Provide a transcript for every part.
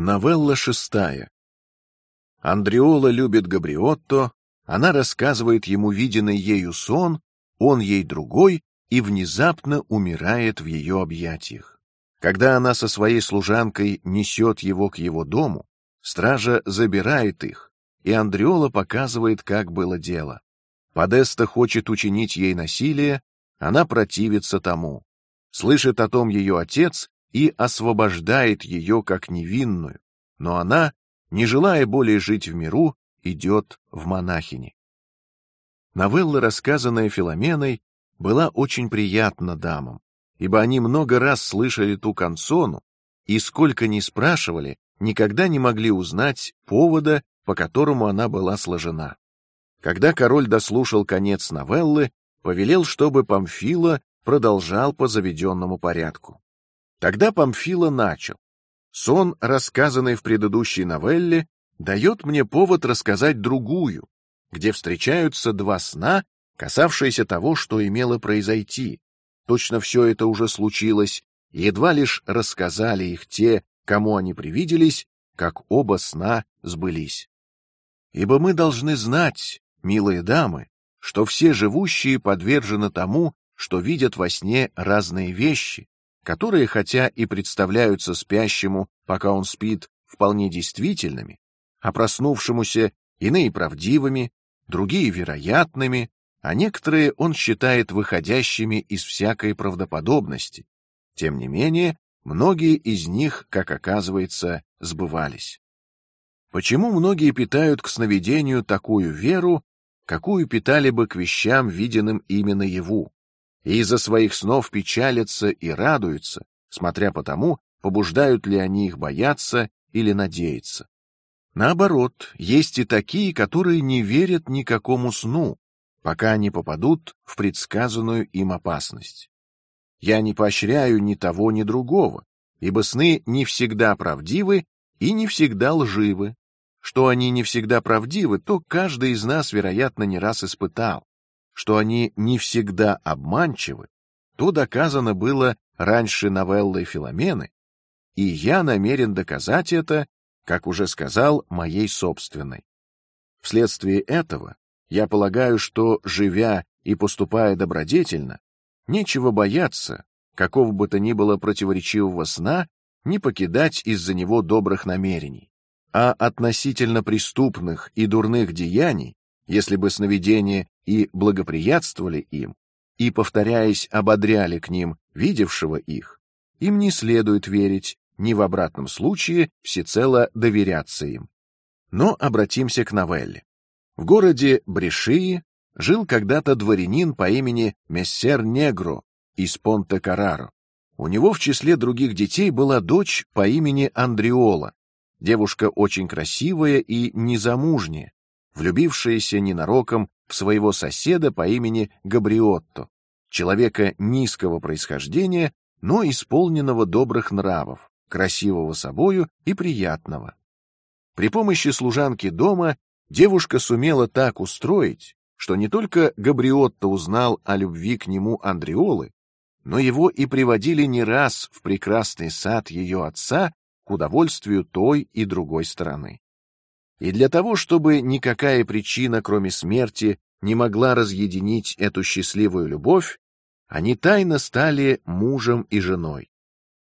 Новелла шестая. Андреола любит Габриотто, она рассказывает ему виденный ею сон, он ей другой и внезапно умирает в ее объятиях. Когда она со своей служанкой несет его к его дому, стража забирает их, и Андреола показывает, как было дело. Подеста хочет учинить ей насилие, она противится тому. Слышит о том ее отец и освобождает ее как невинную, но она, не желая более жить в миру, идет в монахини. Новелла, рассказанная Филоменой, была очень приятна дамам, ибо они много раз слышали ту канцону и сколько ни спрашивали, никогда не могли узнать повода, по которому она была сложена. Когда король дослушал конец новеллы, повелел, чтобы Памфила продолжал по заведенному порядку. Тогда Памфила начал: сон, рассказанный в предыдущей новелле, дает мне повод рассказать другую, где встречаются два сна, касавшиеся того, что имело произойти. Точно все это уже случилось, едва лишь рассказали их те, кому они привиделись, как оба сна сбылись. Ибо мы должны знать, милые дамы, что все живущие подвержены тому, что видят во сне разные вещи, которые, хотя и представляются спящему, пока он спит, вполне действительными, а проснувшемуся иные правдивыми, другие вероятными, а некоторые он считает выходящими из всякой правдоподобности. Тем не менее, многие из них, как оказывается, сбывались. Почему многие питают к сновидению такую веру, какую питали бы к вещам, виденным именно его? И из-за своих снов печалятся и радуются, смотря по тому, побуждают ли они их бояться или надеяться. Наоборот, есть и такие, которые не верят никакому сну, пока не попадут в предсказанную им опасность. Я не поощряю ни того, ни другого, ибо сны не всегда правдивы и не всегда лживы. Что они не всегда правдивы, то каждый из нас, вероятно, не раз испытал что они не всегда обманчивы, то доказано было раньше новеллой Филомены, и я намерен доказать это, как уже сказал, моей собственной. Вследствие этого я полагаю, что живя и поступая добродетельно, нечего бояться какого бы то ни было противоречивого сна, не покидать из-за него добрых намерений, а относительно преступных и дурных деяний, если бы сновидения и благоприятствовали им, и, повторяясь, ободряли к ним видевшего их, им не следует верить, ни в обратном случае всецело доверяться им. Но обратимся к новелле. В городе Брешии жил когда-то дворянин по имени Мессер Негро из Понте-Караро. У него в числе других детей была дочь по имени Андриола, девушка очень красивая и незамужняя, влюбившаяся ненароком в своего соседа по имени Габриотто, человека низкого происхождения, но исполненного добрых нравов, красивого собою и приятного. При помощи служанки дома девушка сумела так устроить, что не только Габриотто узнал о любви к нему Андриолы, но его и приводили не раз в прекрасный сад ее отца к удовольствию той и другой стороны. И для того, чтобы никакая причина, кроме смерти, не могла разъединить эту счастливую любовь, они тайно стали мужем и женой.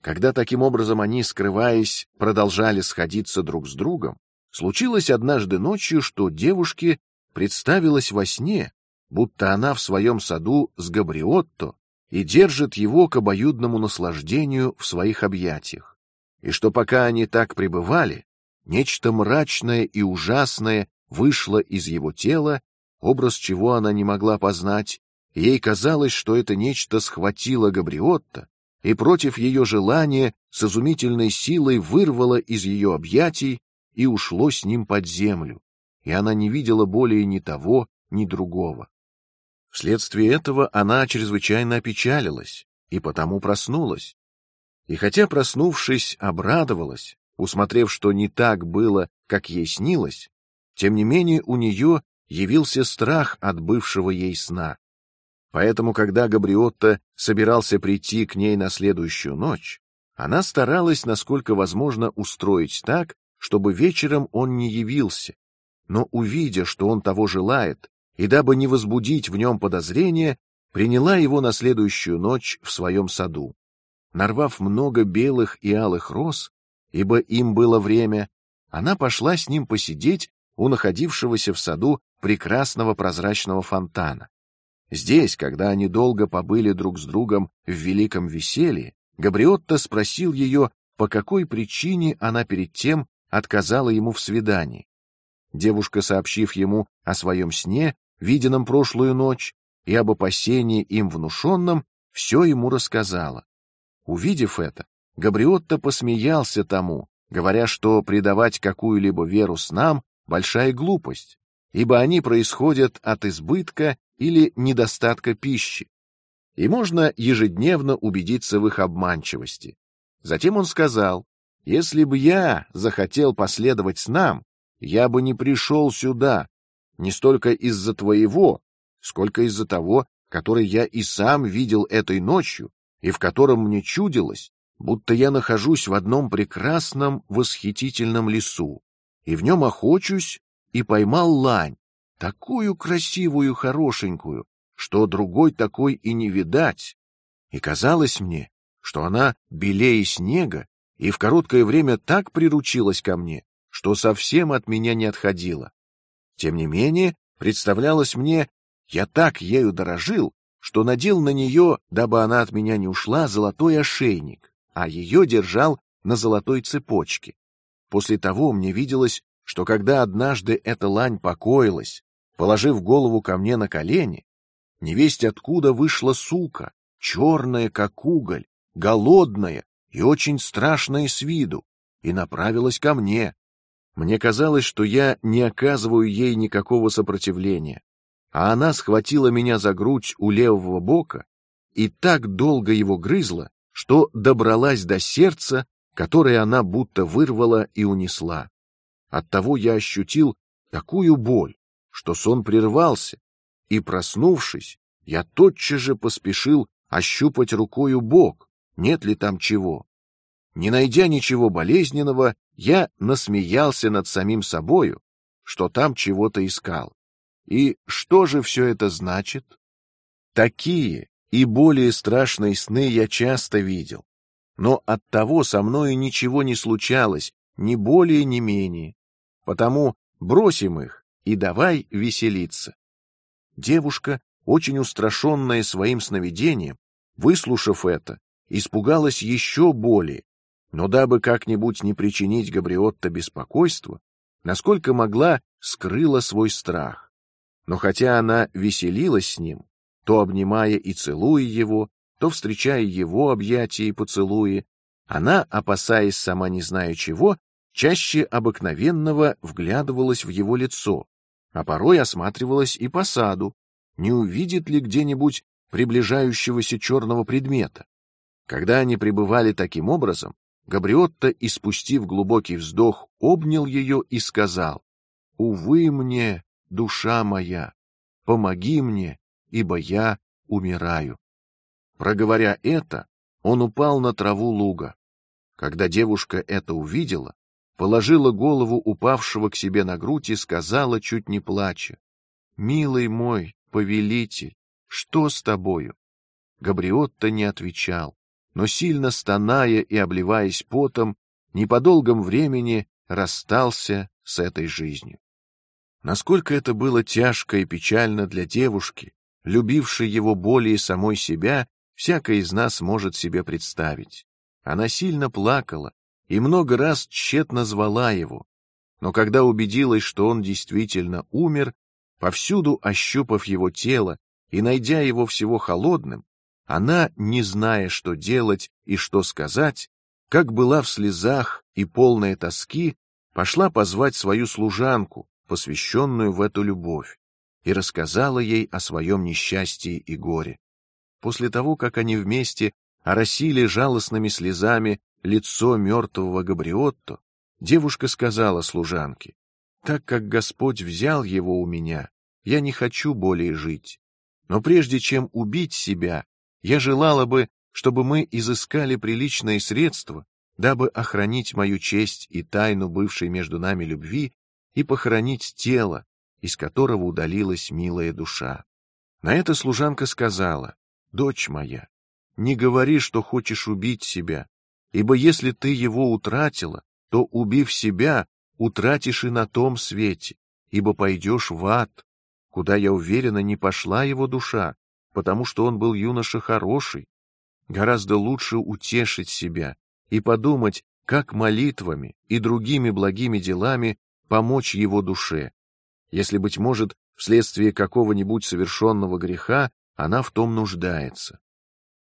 Когда таким образом они, скрываясь, продолжали сходиться друг с другом, случилось однажды ночью, что девушке представилось во сне, будто она в своем саду с Габриотто и держит его к обоюдному наслаждению в своих объятиях, и что пока они так пребывали, Нечто мрачное и ужасное вышло из его тела, образ чего она не могла познать. Ей казалось, что это нечто схватило Габриотта и против ее желания с изумительной силой вырвало из ее объятий и ушло с ним под землю, и она не видела более ни того, ни другого. Вследствие этого она чрезвычайно опечалилась и потому проснулась. И хотя проснувшись обрадовалась, усмотрев, что не так было, как ей снилось, тем не менее у нее явился страх от бывшего ей сна. Поэтому, когда Габриотта собирался прийти к ней на следующую ночь, Она старалась, насколько возможно, устроить так, чтобы вечером он не явился, но увидя, что он того желает, и дабы не возбудить в нем подозрения, приняла его на следующую ночь в своем саду. Нарвав много белых и алых роз, ибо им было время, она пошла с ним посидеть у находившегося в саду прекрасного прозрачного фонтана. Здесь, когда они долго побыли друг с другом в великом веселье, Габриотта спросил ее, по какой причине она перед тем отказала ему в свидании. Девушка, сообщив ему о своем сне, виденном прошлую ночь, и об опасении им внушенном, все ему рассказала. Увидев это, Габриотта посмеялся тому, говоря, что предавать какую-либо веру снам большая глупость, ибо они происходят от избытка или недостатка пищи, и можно ежедневно убедиться в их обманчивости. Затем он сказал: если бы я захотел последовать с нам, я бы не пришел сюда, не столько из-за твоего, сколько из-за того, который я и сам видел этой ночью и в котором мне чудилось, будто я нахожусь в одном прекрасном, восхитительном лесу, и в нем охочусь и поймал лань, такую красивую, хорошенькую, что другой такой и не видать. И казалось мне, что она белее снега и в короткое время так приручилась ко мне, что совсем от меня не отходила. Тем не менее, представлялось мне, я так ею дорожил, что надел на нее, дабы она от меня не ушла, золотой ошейник, а ее держал на золотой цепочке. После того мне виделось, что когда однажды эта лань покоилась, положив голову ко мне на колени, невесть откуда вышла сука, черная как уголь, голодная и очень страшная с виду, и направилась ко мне. Мне казалось, что я не оказываю ей никакого сопротивления, а она схватила меня за грудь у левого бока и так долго его грызла, что добралась до сердца, которое она будто вырвала и унесла. От того я ощутил такую боль, что сон прервался, и проснувшись, я тотчас же поспешил ощупать рукою бок, нет ли там чего. Не найдя ничего болезненного, я насмеялся над самим собою, что там чего-то искал. И что же все это значит? Такие и более страшные сны я часто видел, но от того со мною ничего не случалось, ни более, ни менее. Потому бросим их и давай веселиться. Девушка, очень устрашенная своим сновидением, выслушав это, испугалась еще более, но дабы как-нибудь не причинить Габриотто беспокойства, насколько могла, скрыла свой страх. Но хотя она веселилась с ним, то обнимая и целуя его, то встречая его объятия и поцелуи, она, опасаясь сама не зная чего, чаще обыкновенного вглядывалась в его лицо, а порой осматривалась и по саду, не увидит ли где-нибудь приближающегося черного предмета. Когда они пребывали таким образом, Габриотта, испустив глубокий вздох, обнял ее и сказал: "Увы мне, душа моя, помоги мне, ибо я умираю". Проговоря это, он упал на траву луга. Когда девушка это увидела, положила голову упавшего к себе на грудь и сказала, чуть не плача: "Милый мой повелитель, что с тобою?" Габриотта не отвечал, но сильно стоная и обливаясь потом, не по долгом времени расстался с этой жизнью. Насколько это было тяжко и печально для девушки, любившей его более самой себя, всякая из нас может себе представить. Она сильно плакала и много раз тщетно звала его, но когда убедилась, что он действительно умер, повсюду ощупав его тело и найдя его всего холодным, она, не зная, что делать и что сказать, как была в слезах и полная тоски, пошла позвать свою служанку, посвященную в эту любовь, и рассказала ей о своем несчастье и горе. После того, как они вместе оросили жалостными слезами лицо мертвого Габриотто, девушка сказала служанке: "Так как Господь взял его у меня, я не хочу более жить. Но прежде чем убить себя, я желала бы, чтобы мы изыскали приличные средства, дабы охранить мою честь и тайну бывшей между нами любви и похоронить тело, из которого удалилась милая душа. На это служанка сказала: "Дочь моя, не говори, что хочешь убить себя, ибо если ты его утратила, то убив себя, утратишь и на том свете, ибо пойдешь в ад, куда я уверена не пошла его душа, потому что он был юноша хороший. Гораздо лучше утешить себя и подумать, как молитвами и другими благими делами помочь его душе, если быть может вследствие какого-нибудь совершенного греха она в том нуждается.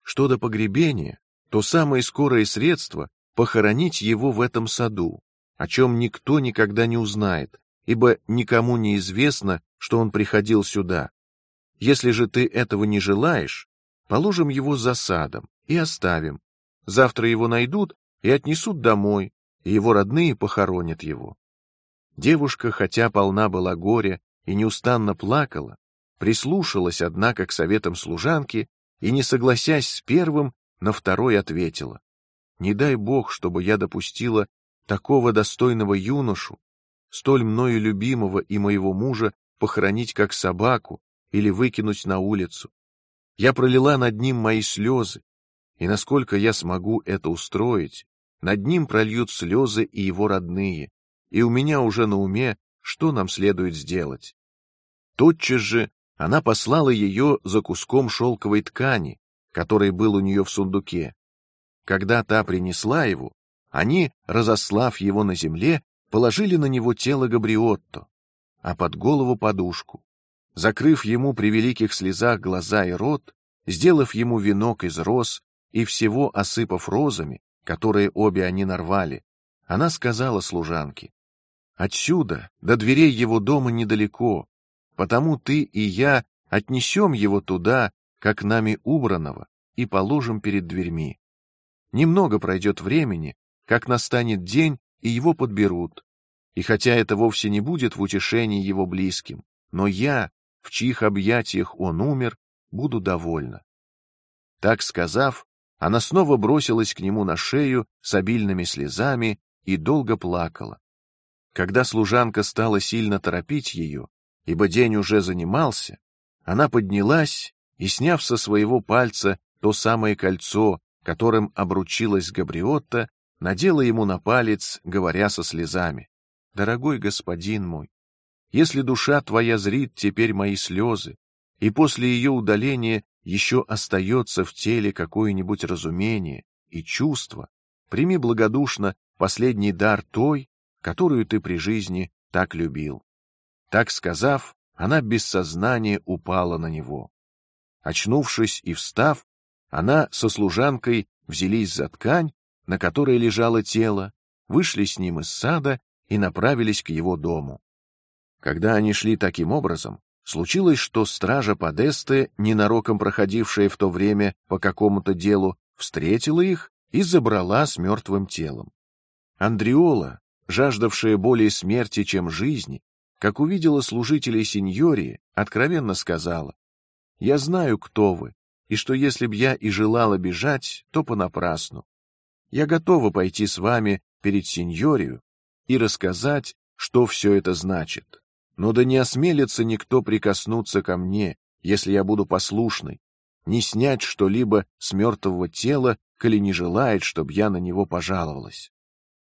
Что до погребения, то самое скорое средство похоронить его в этом саду, о чем никто никогда не узнает, ибо никому не известно, что он приходил сюда. Если же ты этого не желаешь, положим его за садом и оставим. Завтра его найдут и отнесут домой, и его родные похоронят его. Девушка, хотя полна была горя и неустанно плакала, прислушалась, однако, к советам служанки и, не согласясь с первым, на второй ответила: "Не дай Бог, чтобы я допустила такого достойного юношу, столь мною любимого и моего мужа, похоронить как собаку или выкинуть на улицу. Я пролила над ним мои слезы, и насколько я смогу это устроить, над ним прольют слезы и его родные, и у меня уже на уме, что нам следует сделать. Тотчас же она послала ее за куском шелковой ткани, который был у нее в сундуке. Когда та принесла его, они, разослав его на земле, положили на него тело Габриотто, а под голову подушку, закрыв ему при великих слезах глаза и рот, сделав ему венок из роз и всего осыпав розами, которые обе они нарвали, она сказала служанке: "Отсюда до дверей его дома недалеко, потому ты и я отнесем его туда, как нами убранного, и положим перед дверьми. Немного пройдет времени, как настанет день, и его подберут. И хотя это вовсе не будет в утешении его близким, но я, в чьих объятиях он умер, буду довольна. Так сказав, она снова бросилась к нему на шею с обильными слезами и долго плакала. Когда служанка стала сильно торопить ее, ибо день уже занимался, она поднялась и, сняв со своего пальца то самое кольцо, которым обручилась Габриотта, надела ему на палец, говоря со слезами: "Дорогой господин мой, если душа твоя зрит теперь мои слезы, и после ее удаления еще остается в теле какое-нибудь разумение и чувство, прими благодушно последний дар той, которую ты при жизни так любил". Так сказав, она без сознания упала на него. Очнувшись и встав, она со служанкой взялись за ткань, на которой лежало тело, вышли с ним из сада и направились к его дому. Когда они шли таким образом, случилось, что стража Подесты, ненароком проходившая в то время по какому-то делу, встретила их и забрала с мертвым телом. Андриола, жаждавшая более смерти, чем жизни, как увидела служителей сеньории, откровенно сказала: "Я знаю, кто вы, и что если б я и желала бежать, то понапрасну. Я готова пойти с вами перед сеньорию и рассказать, что все это значит. Но да не осмелится никто прикоснуться ко мне, если я буду послушной, не снять что-либо с мертвого тела, коли не желает, чтобы я на него пожаловалась.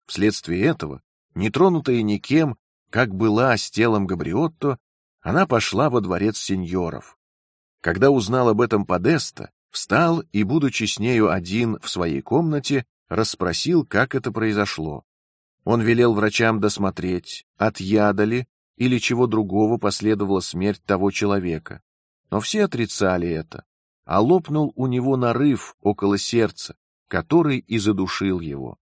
Вследствие этого, не тронутая никем, как была с телом Габриотто, она пошла во дворец сеньоров. Когда узнал об этом Подеста, встал и, будучи с нею один в своей комнате, расспросил, как это произошло. Он велел врачам досмотреть, от яда ли или чего другого последовала смерть того человека, но все отрицали это, а лопнул у него нарыв около сердца, который и задушил его.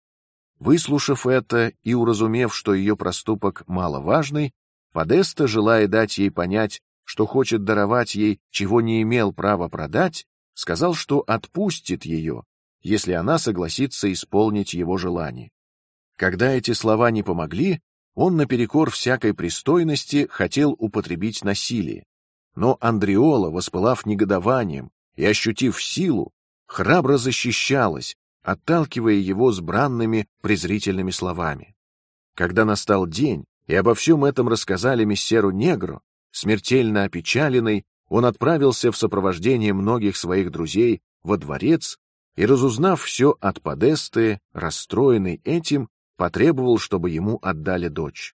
Выслушав это и уразумев, что ее проступок маловажный, Подеста, желая дать ей понять, что хочет даровать ей, чего не имел права продать, сказал, что отпустит ее, если она согласится исполнить его желание. Когда эти слова не помогли, он наперекор всякой пристойности хотел употребить насилие, но Андриола, воспылав негодованием и ощутив силу, храбро защищалась, отталкивая его с бранными презрительными словами. Когда настал день, и обо всем этом рассказали мессеру Негру, смертельно опечаленный, он отправился в сопровождении многих своих друзей во дворец и, разузнав все от Подесты, расстроенный этим, потребовал, чтобы ему отдали дочь.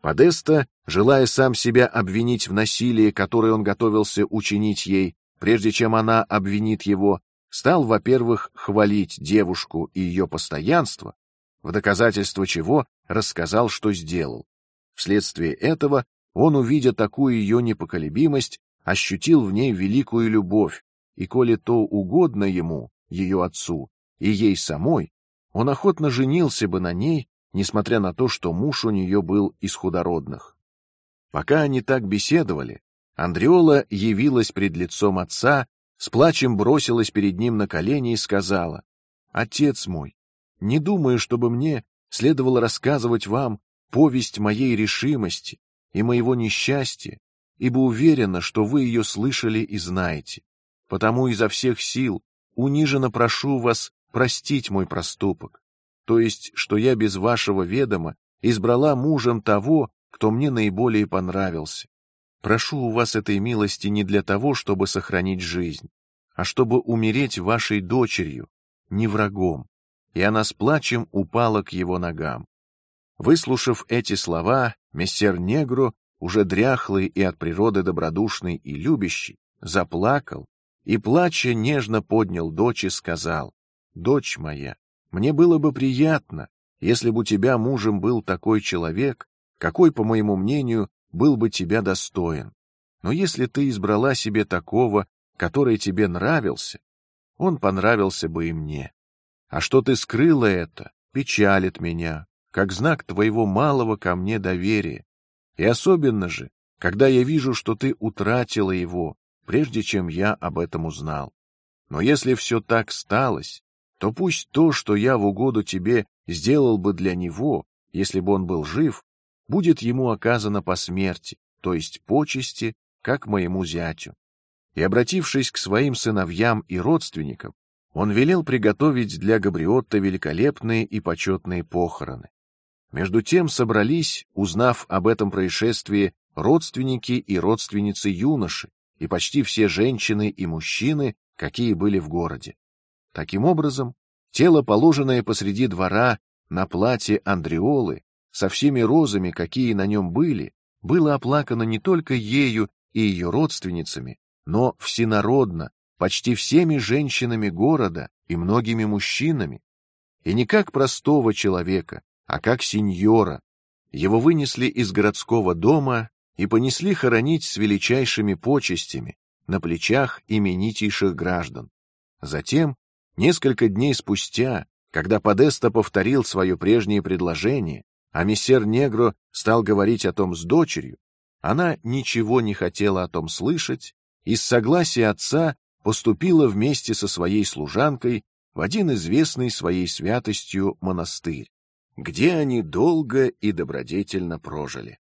Подеста, желая сам себя обвинить в насилии, которое он готовился учинить ей, прежде чем она обвинит его, стал, во-первых, хвалить девушку и ее постоянство, в доказательство чего рассказал, что сделал. Вследствие этого он, увидя такую ее непоколебимость, ощутил в ней великую любовь, и коли то угодно ему, ее отцу, и ей самой, он охотно женился бы на ней, несмотря на то, что муж у нее был из худородных. Пока они так беседовали, Андреола явилась пред лицом отца, с плачем бросилась перед ним на колени и сказала: "Отец мой, не думаю, чтобы мне следовало рассказывать вам повесть моей решимости и моего несчастья, ибо уверена, что вы ее слышали и знаете. Потому изо всех сил униженно прошу вас простить мой проступок, то есть, что я без вашего ведома избрала мужем того, кто мне наиболее понравился. Прошу у вас этой милости не для того, чтобы сохранить жизнь, а чтобы умереть вашей дочерью, не врагом. И она с плачем упала к его ногам. Выслушав эти слова, мессер Негро, уже дряхлый и от природы добродушный и любящий, заплакал и, плача, нежно поднял дочь и сказал: "Дочь моя, мне было бы приятно, если бы у тебя мужем был такой человек, какой, по моему мнению, был бы тебя достоин. Но если ты избрала себе такого, который тебе нравился, он понравился бы и мне. А что ты скрыла это, печалит меня, как знак твоего малого ко мне доверия. И особенно же, когда я вижу, что ты утратила его, прежде чем я об этом узнал. Но если все так сталось, то пусть то, что я в угоду тебе сделал бы для него, если бы он был жив, будет ему оказано по смерти, то есть почести, как моему зятю. И обратившись к своим сыновьям и родственникам, он велел приготовить для Габриотта великолепные и почетные похороны. Между тем собрались, узнав об этом происшествии, родственники и родственницы юноши, и почти все женщины и мужчины, какие были в городе. Таким образом, тело, положенное посреди двора на платье Андреолы со всеми розами, какие на нем были, было оплакано не только ею и ее родственницами, но всенародно, почти всеми женщинами города и многими мужчинами, и не как простого человека, а как сеньора. Его вынесли из городского дома и понесли хоронить с величайшими почестями на плечах именитейших граждан. Затем, несколько дней спустя, когда Подеста повторил свое прежнее предложение, а мессер Негро стал говорить о том с дочерью, она ничего не хотела о том слышать и с согласия отца поступила вместе со своей служанкой в один известный своей святостью монастырь, где они долго и добродетельно прожили.